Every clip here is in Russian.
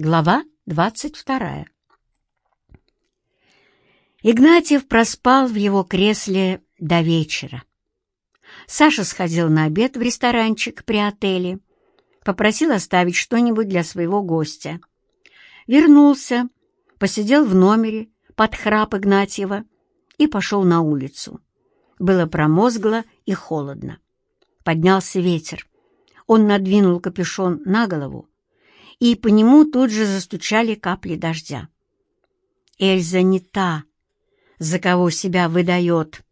Глава двадцать вторая. Игнатьев проспал в его кресле до вечера. Саша сходил на обед в ресторанчик при отеле, попросил оставить что-нибудь для своего гостя. Вернулся, посидел в номере под храп Игнатьева и пошел на улицу. Было промозгло и холодно. Поднялся ветер. Он надвинул капюшон на голову, и по нему тут же застучали капли дождя. Эльза не та, за кого себя выдает,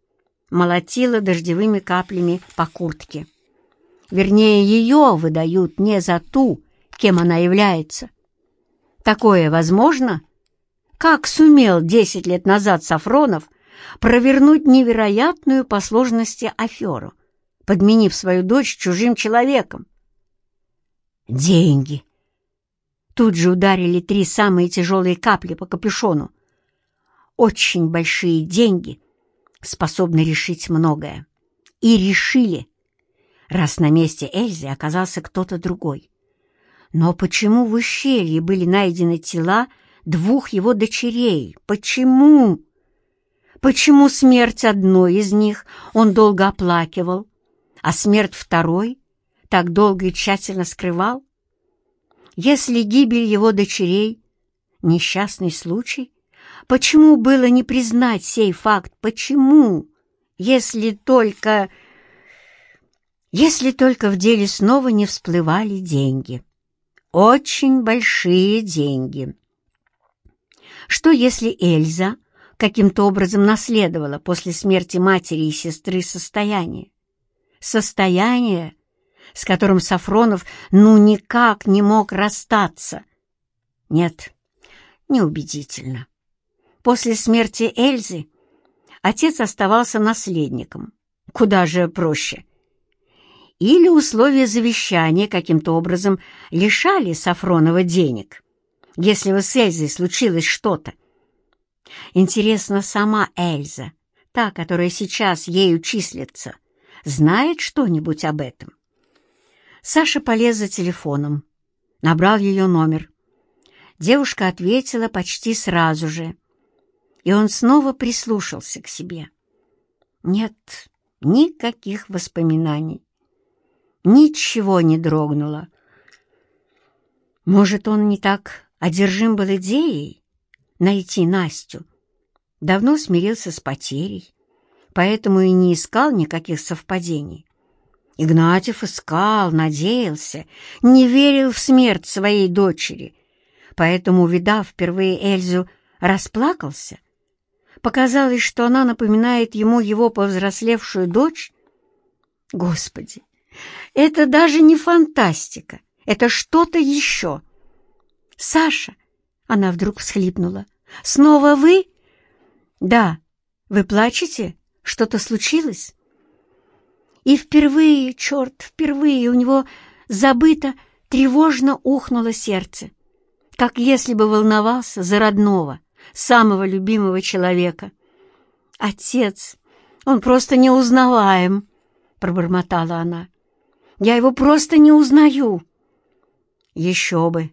молотила дождевыми каплями по куртке. Вернее, ее выдают не за ту, кем она является. Такое возможно? Как сумел десять лет назад Сафронов провернуть невероятную по сложности аферу, подменив свою дочь чужим человеком? Деньги. Тут же ударили три самые тяжелые капли по капюшону. Очень большие деньги способны решить многое. И решили, раз на месте Эльзы оказался кто-то другой. Но почему в ущелье были найдены тела двух его дочерей? Почему? Почему смерть одной из них он долго оплакивал, а смерть второй так долго и тщательно скрывал? Если гибель его дочерей — несчастный случай, почему было не признать сей факт? Почему? Если только... Если только в деле снова не всплывали деньги. Очень большие деньги. Что если Эльза каким-то образом наследовала после смерти матери и сестры состояние? Состояние, с которым Сафронов ну никак не мог расстаться. Нет, неубедительно. После смерти Эльзы отец оставался наследником. Куда же проще. Или условия завещания каким-то образом лишали Сафронова денег, если бы с Эльзой случилось что-то. Интересно, сама Эльза, та, которая сейчас ею числится, знает что-нибудь об этом? Саша полез за телефоном, набрал ее номер. Девушка ответила почти сразу же, и он снова прислушался к себе. Нет, никаких воспоминаний. Ничего не дрогнуло. Может, он не так одержим был идеей найти Настю? Давно смирился с потерей, поэтому и не искал никаких совпадений. Игнатьев искал, надеялся, не верил в смерть своей дочери, поэтому, увидав впервые Эльзу, расплакался. Показалось, что она напоминает ему его повзрослевшую дочь. Господи, это даже не фантастика, это что-то еще. «Саша!» — она вдруг всхлипнула. «Снова вы?» «Да. Вы плачете? Что-то случилось?» И впервые, черт, впервые у него забыто, тревожно ухнуло сердце, как если бы волновался за родного, самого любимого человека. «Отец, он просто неузнаваем», — пробормотала она. «Я его просто не узнаю». «Еще бы!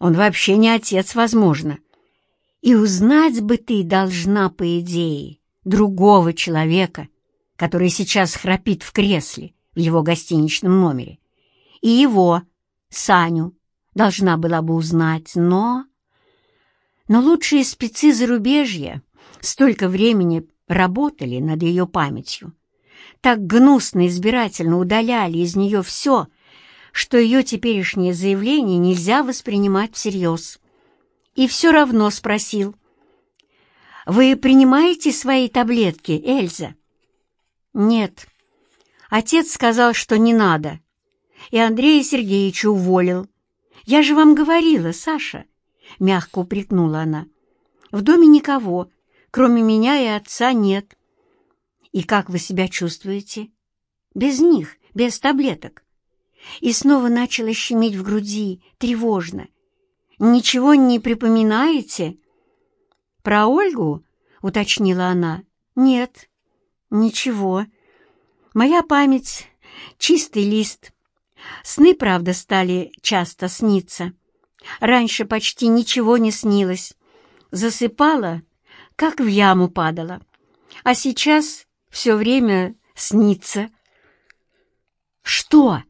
Он вообще не отец, возможно. И узнать бы ты должна, по идее, другого человека» который сейчас храпит в кресле в его гостиничном номере. И его, Саню, должна была бы узнать, но... Но лучшие спецы зарубежья столько времени работали над ее памятью, так гнусно избирательно удаляли из нее все, что ее теперешнее заявление нельзя воспринимать всерьез. И все равно спросил, «Вы принимаете свои таблетки, Эльза?» «Нет. Отец сказал, что не надо. И Андрея Сергеевича уволил. Я же вам говорила, Саша!» — мягко упрекнула она. «В доме никого, кроме меня и отца, нет. И как вы себя чувствуете? Без них, без таблеток?» И снова начала щемить в груди, тревожно. «Ничего не припоминаете?» «Про Ольгу?» — уточнила она. «Нет, Ничего. Моя память — чистый лист. Сны, правда, стали часто сниться. Раньше почти ничего не снилось. Засыпала, как в яму падала. А сейчас все время снится. «Что?»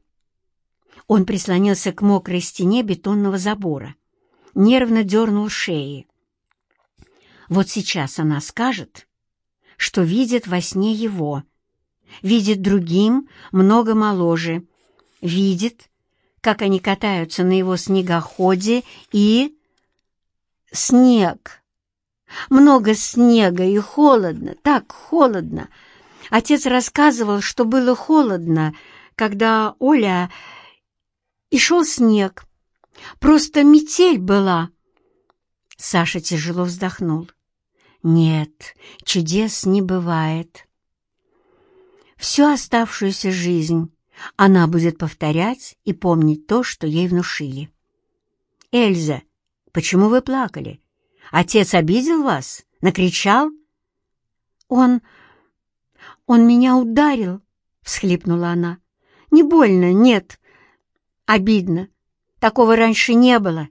Он прислонился к мокрой стене бетонного забора, нервно дернул шеи. Вот сейчас она скажет, что видит во сне его, видит другим много моложе, видит, как они катаются на его снегоходе и... Снег. Много снега и холодно, так холодно. Отец рассказывал, что было холодно, когда Оля... И шел снег. Просто метель была. Саша тяжело вздохнул. Нет, чудес не бывает. Всю оставшуюся жизнь она будет повторять и помнить то, что ей внушили. «Эльза, почему вы плакали? Отец обидел вас? Накричал?» «Он... он меня ударил», — всхлипнула она. «Не больно, нет. Обидно. Такого раньше не было».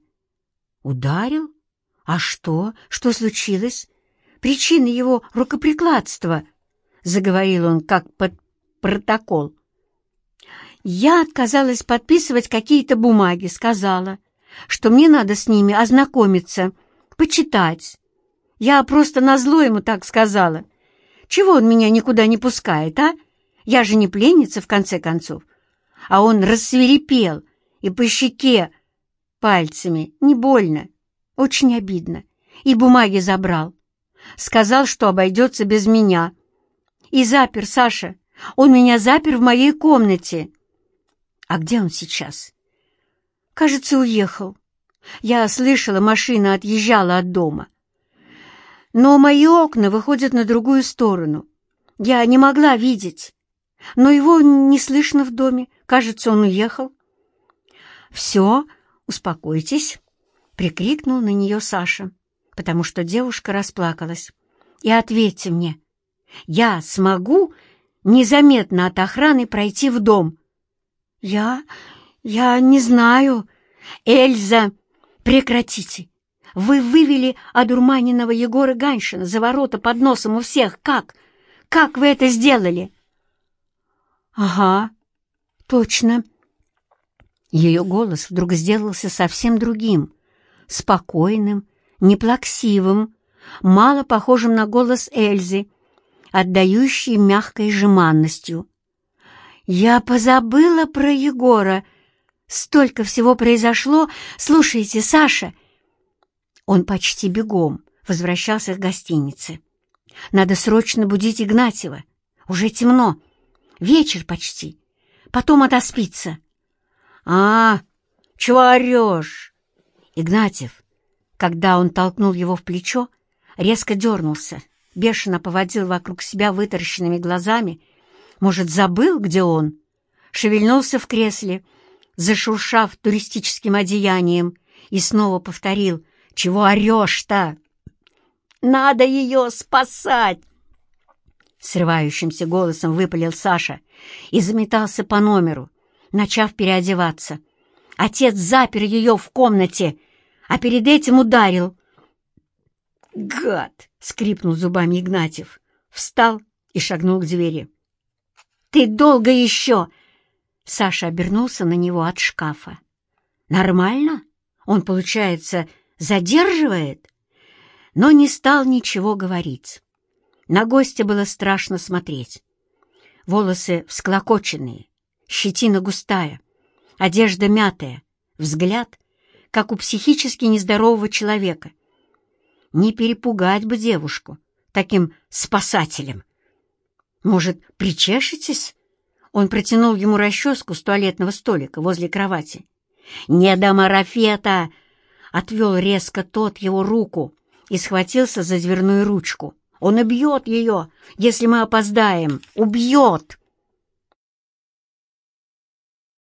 «Ударил? А что? Что случилось? Причина его рукоприкладства?» — заговорил он как под протокол. Я отказалась подписывать какие-то бумаги, сказала, что мне надо с ними ознакомиться, почитать. Я просто назло ему так сказала. Чего он меня никуда не пускает, а? Я же не пленница, в конце концов. А он рассверепел и по щеке пальцами. Не больно, очень обидно. И бумаги забрал. Сказал, что обойдется без меня. И запер, Саша. Он меня запер в моей комнате. А где он сейчас? Кажется, уехал. Я слышала, машина отъезжала от дома. Но мои окна выходят на другую сторону. Я не могла видеть. Но его не слышно в доме. Кажется, он уехал. «Все, успокойтесь», — прикрикнул на нее Саша, потому что девушка расплакалась. «И ответьте мне, я смогу незаметно от охраны пройти в дом?» «Я... я не знаю. Эльза, прекратите. Вы вывели одурманенного Егора Ганшина за ворота под носом у всех. Как? Как вы это сделали?» «Ага, точно». Ее голос вдруг сделался совсем другим, спокойным, неплаксивым, мало похожим на голос Эльзы, отдающий мягкой жеманностью. «Я позабыла про Егора. Столько всего произошло. Слушайте, Саша...» Он почти бегом возвращался к гостинице. «Надо срочно будить Игнатьева. Уже темно. Вечер почти. Потом отоспится». «А, чего орешь?» Игнатьев, когда он толкнул его в плечо, резко дернулся, бешено поводил вокруг себя вытаращенными глазами может, забыл, где он? Шевельнулся в кресле, зашуршав туристическим одеянием, и снова повторил «Чего орешь-то?» «Надо ее спасать!» Срывающимся голосом выпалил Саша и заметался по номеру, начав переодеваться. Отец запер ее в комнате, а перед этим ударил. «Гад!» — скрипнул зубами Игнатьев, встал и шагнул к двери. Ты долго еще!» Саша обернулся на него от шкафа. «Нормально? Он, получается, задерживает?» Но не стал ничего говорить. На гостя было страшно смотреть. Волосы всклокоченные, щетина густая, одежда мятая, взгляд, как у психически нездорового человека. Не перепугать бы девушку таким спасателем. «Может, причешетесь?» Он протянул ему расческу с туалетного столика возле кровати. «Не до марафета!» Отвел резко тот его руку и схватился за дверную ручку. «Он убьет ее, если мы опоздаем! Убьет!»